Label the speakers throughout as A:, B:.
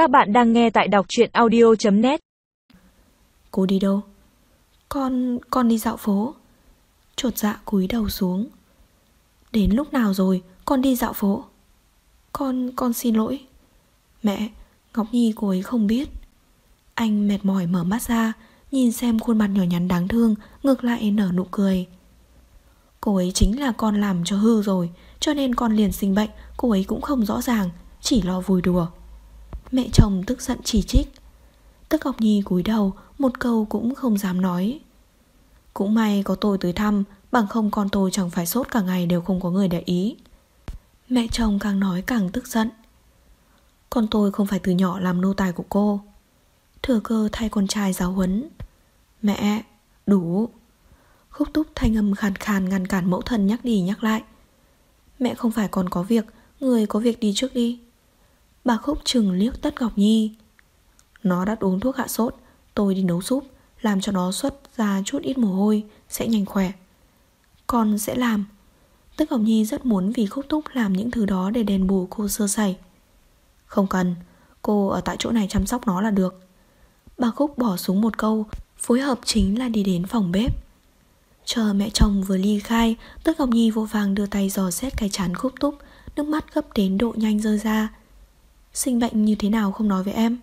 A: Các bạn đang nghe tại đọc chuyện audio.net
B: Cô đi đâu? Con, con đi dạo phố. Chột dạ cúi đầu xuống. Đến lúc nào rồi con đi dạo phố? Con, con xin lỗi. Mẹ, Ngọc Nhi cô ấy không biết. Anh mệt mỏi mở mắt ra Nhìn xem khuôn mặt nhỏ nhắn đáng thương Ngược lại nở nụ cười. Cô ấy chính là con làm cho hư rồi Cho nên con liền sinh bệnh Cô ấy cũng không rõ ràng Chỉ lo vui đùa. Mẹ chồng tức giận chỉ trích. Tức Ngọc Nhi cúi đầu Một câu cũng không dám nói. Cũng may có tôi tới thăm Bằng không con tôi chẳng phải sốt cả ngày Đều không có người để ý. Mẹ chồng càng nói càng tức giận. Con tôi không phải từ nhỏ làm nô tài của cô. Thừa cơ thay con trai giáo huấn. Mẹ, đủ. Khúc túc thanh âm khàn khàn ngăn cản mẫu thân nhắc đi nhắc lại. Mẹ không phải còn có việc Người có việc đi trước đi. Bà Khúc chừng liếc Tất Ngọc Nhi. Nó đã uống thuốc hạ sốt, Tôi đi nấu súp, Làm cho nó xuất ra chút ít mồ hôi, Sẽ nhanh khỏe. Con sẽ làm. Tất Ngọc Nhi rất muốn vì Khúc Túc làm những thứ đó Để đền bù cô sơ sẩy. Không cần, Cô ở tại chỗ này chăm sóc nó là được. Bà Khúc bỏ xuống một câu, Phối hợp chính là đi đến phòng bếp. Chờ mẹ chồng vừa ly khai, Tất Ngọc Nhi vô vàng đưa tay dò xét cái chán khúc túc Nước mắt gấp đến độ nhanh rơi ra. Sinh bệnh như thế nào không nói với em?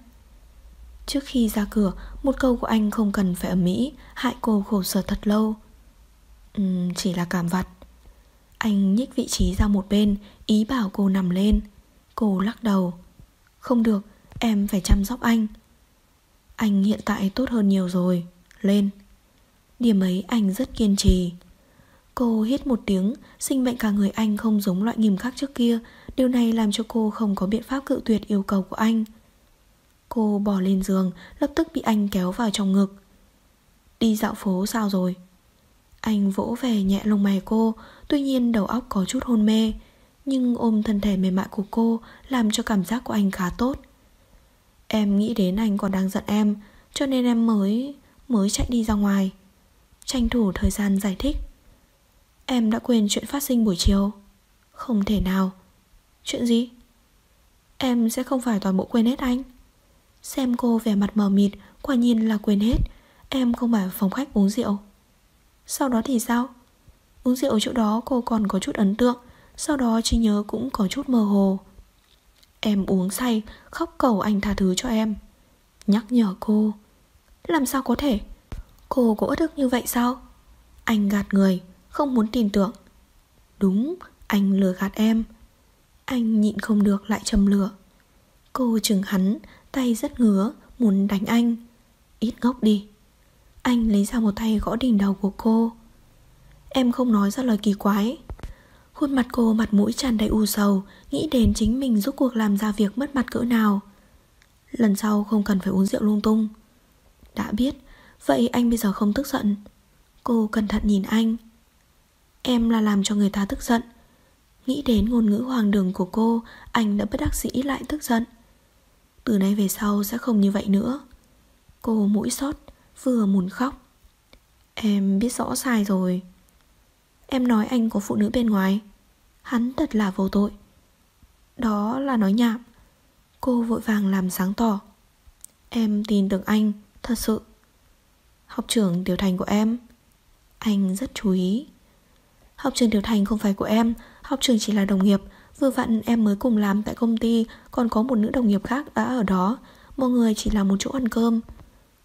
B: Trước khi ra cửa Một câu của anh không cần phải ẩm mỹ Hại cô khổ sở thật lâu. Uhm, Chỉ là cảm vặt. Anh nhích vị trí ra một bên Ý bảo cô nằm lên. Cô lắc đầu. Không được em phải chăm sóc anh. Anh hiện tại tốt hơn nhiều rồi. Lên. Điểm ấy anh rất kiên trì. Cô hít một tiếng, Sinh mệnh cả người anh không giống loại nghiêm khắc trước kia. Điều này làm cho cô không có biện pháp cự tuyệt yêu cầu của anh. Cô bò lên giường, Lập tức bị anh kéo vào trong ngực. Đi dạo phố sao rồi? Anh vỗ về nhẹ lông mày cô, Tuy nhiên đầu óc có chút hôn mê. Nhưng ôm thân thể mềm mại của cô Làm cho cảm giác của anh khá tốt. Em nghĩ đến anh còn đang giận em, Cho nên em mới Mới chạy đi ra ngoài. Tranh thủ thời gian giải thích. Em đã quên chuyện phát sinh buổi chiều. Không thể nào. Chuyện gì? Em sẽ không phải toàn bộ quên hết anh. Xem cô vẻ mặt mờ mịt, Quả nhiên là quên hết. Em không phải phòng khách uống rượu. Sau đó thì sao? Uống rượu chỗ đó cô còn có chút ấn tượng, Sau đó trí nhớ cũng có chút mơ hồ. Em uống say, Khóc cầu anh tha thứ cho em. Nhắc nhở cô. Làm sao có thể? Cô có ớt ức như vậy sao? Anh gạt người. Không muốn tin tưởng. Đúng, anh lừa gạt em. Anh nhịn không được lại châm lửa. Cô chừng hắn, Tay rất ngứa, Muốn đánh anh. Ít ngốc đi. Anh lấy ra một tay gõ đỉnh đầu của cô. Em không nói ra lời kỳ quái. Khuôn mặt cô mặt mũi tràn đầy u sầu, Nghĩ đến chính mình giúp cuộc làm ra việc mất mặt cỡ nào. Lần sau không cần phải uống rượu lung tung. Đã biết, Vậy anh bây giờ không tức giận. Cô cẩn thận nhìn anh. Em là làm cho người ta tức giận. Nghĩ đến ngôn ngữ hoàng đường của cô, Anh đã bất đắc dĩ lại tức giận. Từ nay về sau sẽ không như vậy nữa. Cô mũi xót, Vừa muốn khóc. Em biết rõ sai rồi. Em nói anh có phụ nữ bên ngoài. Hắn thật là vô tội. Đó là nói nhảm. Cô vội vàng làm sáng tỏ. Em tin tưởng anh, Thật sự. Học trưởng Tiểu Thành của em. Anh rất chú ý. Học trường Tiểu Thành không phải của em, Học trường chỉ là đồng nghiệp. Vừa vặn em mới cùng làm tại công ty, Còn có một nữ đồng nghiệp khác đã ở đó. Mọi người chỉ là một chỗ ăn cơm.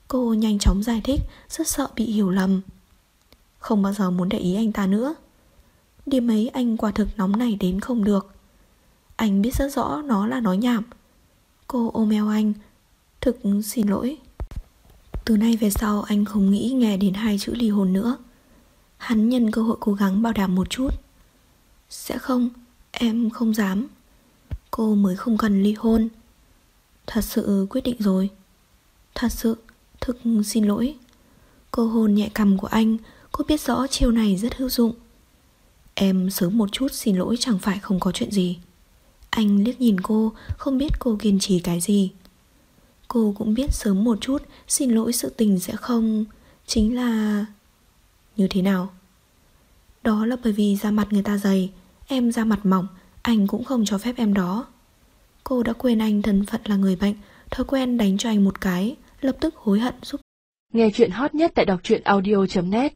B: Cô nhanh chóng giải thích, Rất sợ bị hiểu lầm. Không bao giờ muốn để ý anh ta nữa. Điểm ấy anh quả thực nóng này đến không được. Anh biết rất rõ nó là nói nhảm. Cô ôm eo anh. Thực xin lỗi. Từ nay về sau anh không nghĩ nghe đến hai chữ ly hôn nữa. Hắn nhân cơ hội cố gắng bảo đảm một chút. Sẽ không, em không dám. Cô mới không cần ly hôn. Thật sự quyết định rồi. Thật sự, thực xin lỗi. Cô hôn nhẹ cầm của anh Cô biết rõ chiều này rất hữu dụng. Em sớm một chút xin lỗi chẳng phải không có chuyện gì. Anh liếc nhìn cô Không biết cô kiên trì cái gì. Cô cũng biết sớm một chút Xin lỗi sự tình sẽ không Chính là như thế nào? Đó là bởi vì da mặt người ta dày, Em da mặt mỏng, Anh cũng không cho phép em đó. Cô đã quên anh thân phận là người bệnh, Thói quen đánh cho anh một cái, Lập tức hối hận giúp
A: Nghe chuyện hot nhất tại đọc truyện audio.net